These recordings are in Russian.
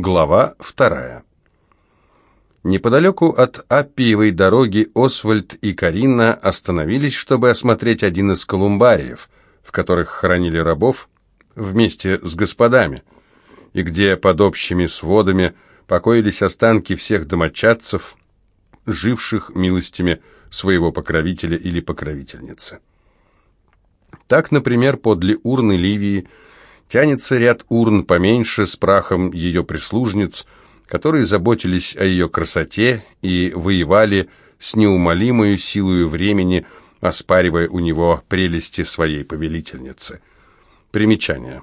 Глава вторая. Неподалеку от Аппиевой дороги Освальд и Карина остановились, чтобы осмотреть один из колумбариев, в которых хоронили рабов вместе с господами, и где под общими сводами покоились останки всех домочадцев, живших милостями своего покровителя или покровительницы. Так, например, подле урны Ливии тянется ряд урн поменьше с прахом ее прислужниц, которые заботились о ее красоте и воевали с неумолимой силой времени, оспаривая у него прелести своей повелительницы. Примечание.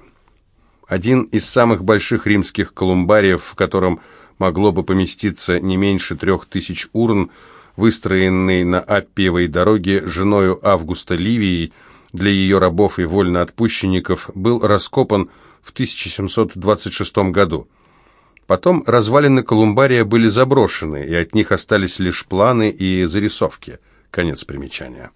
Один из самых больших римских колумбариев, в котором могло бы поместиться не меньше трех тысяч урн, выстроенный на Аппиевой дороге женою Августа Ливии, для ее рабов и вольноотпущенников был раскопан в 1726 году. Потом развалины Колумбария были заброшены, и от них остались лишь планы и зарисовки. Конец примечания.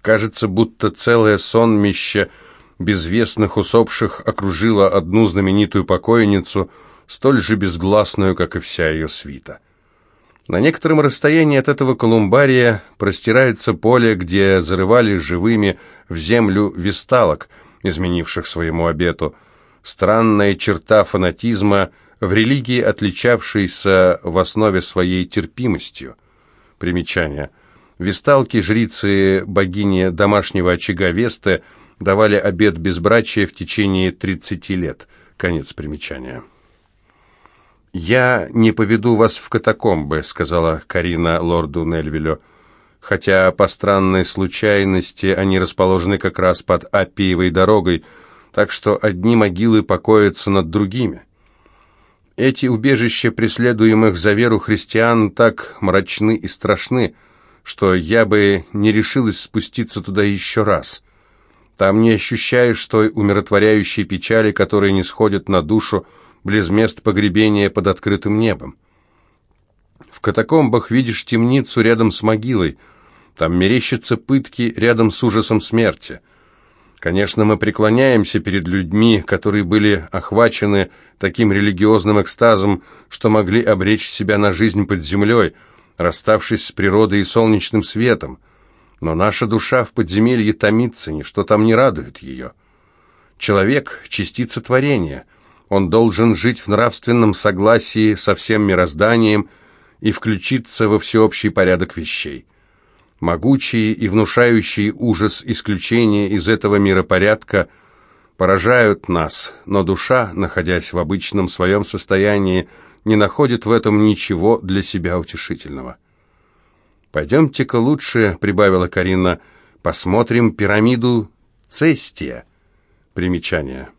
Кажется, будто целое сонмище безвестных усопших окружило одну знаменитую покойницу, столь же безгласную, как и вся ее свита. На некотором расстоянии от этого колумбария простирается поле, где зарывали живыми в землю висталок, изменивших своему обету. Странная черта фанатизма в религии, отличавшейся в основе своей терпимостью. Примечание. Висталки, жрицы богини домашнего очага Весты, давали обет безбрачия в течение 30 лет. Конец примечания. «Я не поведу вас в катакомбы», — сказала Карина лорду Нельвилю, хотя по странной случайности они расположены как раз под Аппиевой дорогой, так что одни могилы покоятся над другими. Эти убежища преследуемых за веру христиан так мрачны и страшны, что я бы не решилась спуститься туда еще раз. Там не ощущаешь той умиротворяющей печали, которая не сходит на душу, близ мест погребения под открытым небом. В катакомбах видишь темницу рядом с могилой, там мерещатся пытки рядом с ужасом смерти. Конечно, мы преклоняемся перед людьми, которые были охвачены таким религиозным экстазом, что могли обречь себя на жизнь под землей, расставшись с природой и солнечным светом. Но наша душа в подземелье томится, ничто там не радует ее. Человек — частица творения — он должен жить в нравственном согласии со всем мирозданием и включиться во всеобщий порядок вещей. Могучие и внушающие ужас исключения из этого миропорядка поражают нас, но душа, находясь в обычном своем состоянии, не находит в этом ничего для себя утешительного. «Пойдемте-ка лучше», — прибавила Карина, — «посмотрим пирамиду Цестия». Примечание.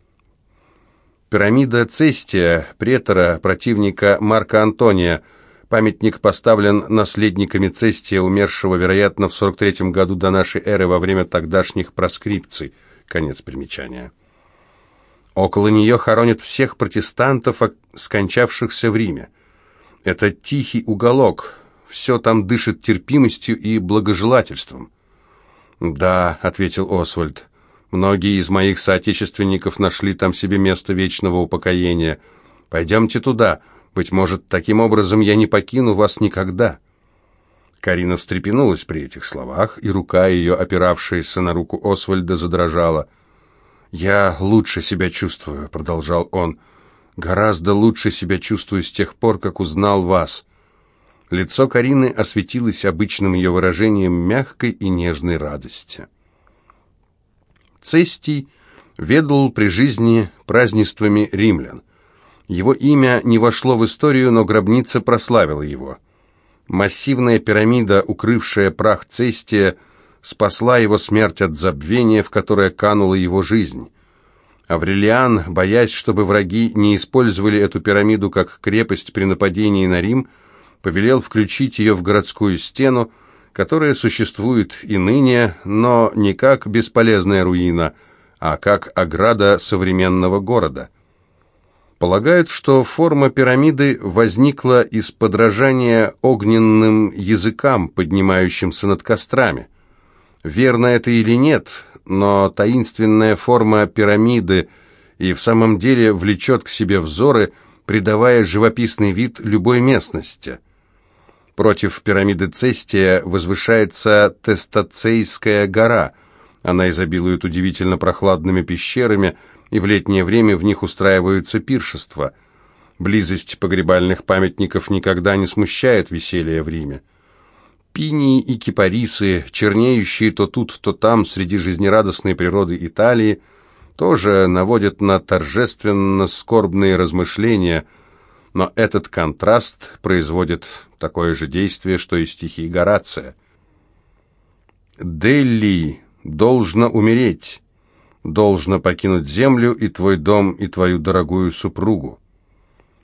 Пирамида Цестия, претора, противника Марка Антония. Памятник поставлен наследниками Цестия, умершего, вероятно, в 43 году до нашей эры во время тогдашних проскрипций. Конец примечания. Около нее хоронят всех протестантов, скончавшихся в Риме. Это тихий уголок, все там дышит терпимостью и благожелательством. «Да», — ответил Освальд, — Многие из моих соотечественников нашли там себе место вечного упокоения. Пойдемте туда. Быть может, таким образом я не покину вас никогда». Карина встрепенулась при этих словах, и рука ее, опиравшаяся на руку Освальда, задрожала. «Я лучше себя чувствую», — продолжал он. «Гораздо лучше себя чувствую с тех пор, как узнал вас». Лицо Карины осветилось обычным ее выражением мягкой и нежной радости. Цестий ведал при жизни празднествами римлян. Его имя не вошло в историю, но гробница прославила его. Массивная пирамида, укрывшая прах Цестия, спасла его смерть от забвения, в которое канула его жизнь. Аврелиан, боясь, чтобы враги не использовали эту пирамиду как крепость при нападении на Рим, повелел включить ее в городскую стену, которая существует и ныне, но не как бесполезная руина, а как ограда современного города. Полагают, что форма пирамиды возникла из подражания огненным языкам, поднимающимся над кострами. Верно это или нет, но таинственная форма пирамиды и в самом деле влечет к себе взоры, придавая живописный вид любой местности. Против пирамиды Цестия возвышается Тестацейская гора. Она изобилует удивительно прохладными пещерами, и в летнее время в них устраиваются пиршества. Близость погребальных памятников никогда не смущает веселья в Риме. Пинии и кипарисы, чернеющие то тут, то там среди жизнерадостной природы Италии, тоже наводят на торжественно скорбные размышления, но этот контраст производит такое же действие, что и стихи Горация. «Делли должно умереть, должно покинуть землю и твой дом, и твою дорогую супругу»,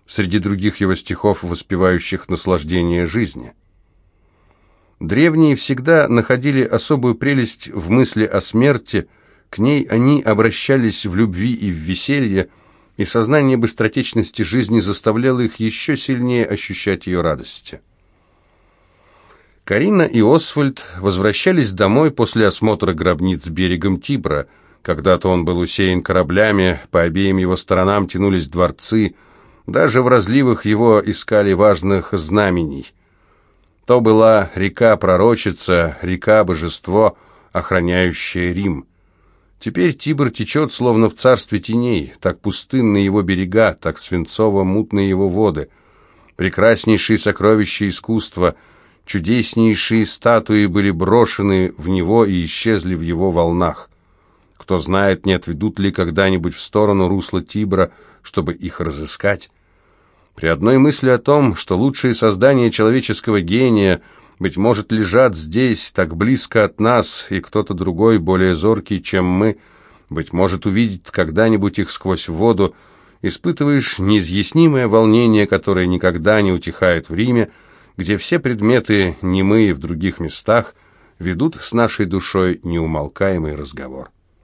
среди других его стихов, воспевающих наслаждение жизни. Древние всегда находили особую прелесть в мысли о смерти, к ней они обращались в любви и в веселье, и сознание быстротечности жизни заставляло их еще сильнее ощущать ее радости. Карина и Освальд возвращались домой после осмотра гробниц берегом Тибра. Когда-то он был усеян кораблями, по обеим его сторонам тянулись дворцы, даже в разливах его искали важных знамений – то была река-пророчица, река-божество, охраняющая Рим. Теперь Тибр течет, словно в царстве теней, так пустынны его берега, так свинцово-мутны его воды. Прекраснейшие сокровища искусства, чудеснейшие статуи были брошены в него и исчезли в его волнах. Кто знает, не отведут ли когда-нибудь в сторону русла Тибра, чтобы их разыскать. При одной мысли о том, что лучшие создания человеческого гения, быть может, лежат здесь, так близко от нас, и кто-то другой, более зоркий, чем мы, быть может, увидит когда-нибудь их сквозь воду, испытываешь неизъяснимое волнение, которое никогда не утихает в Риме, где все предметы, немые в других местах, ведут с нашей душой неумолкаемый разговор.